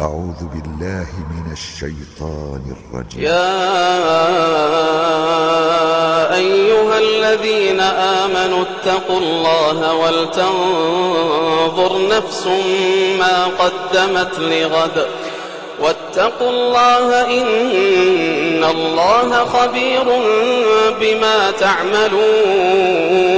أعوذ بالله من الشيطان الرجيم. يا أيها الذين آمنوا اتقوا الله ولتنظر نفس ما قدمت لغد. واتقوا الله إن الله خبير بما تعملون.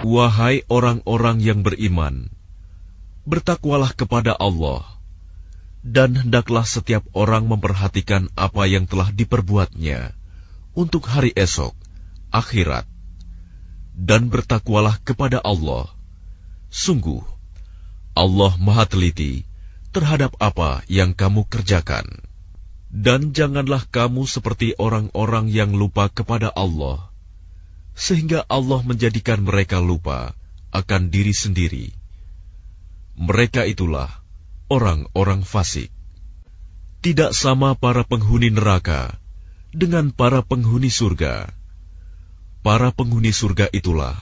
Wahai orang-orang yang beriman, bertakwalah kepada Allah, dan hendaklah setiap orang memperhatikan apa yang telah diperbuatnya untuk hari esok, akhirat, dan bertakwalah kepada Allah. Sungguh, Allah Maha Teliti terhadap apa yang kamu kerjakan. Dan janganlah kamu seperti orang-orang yang lupa kepada Allah sehingga Allah menjadikan mereka lupa akan diri sendiri. Mereka itulah orang-orang fasik. Tidak sama para penghuni neraka dengan para penghuni surga. Para penghuni surga itulah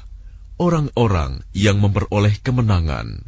orang-orang yang memperoleh kemenangan.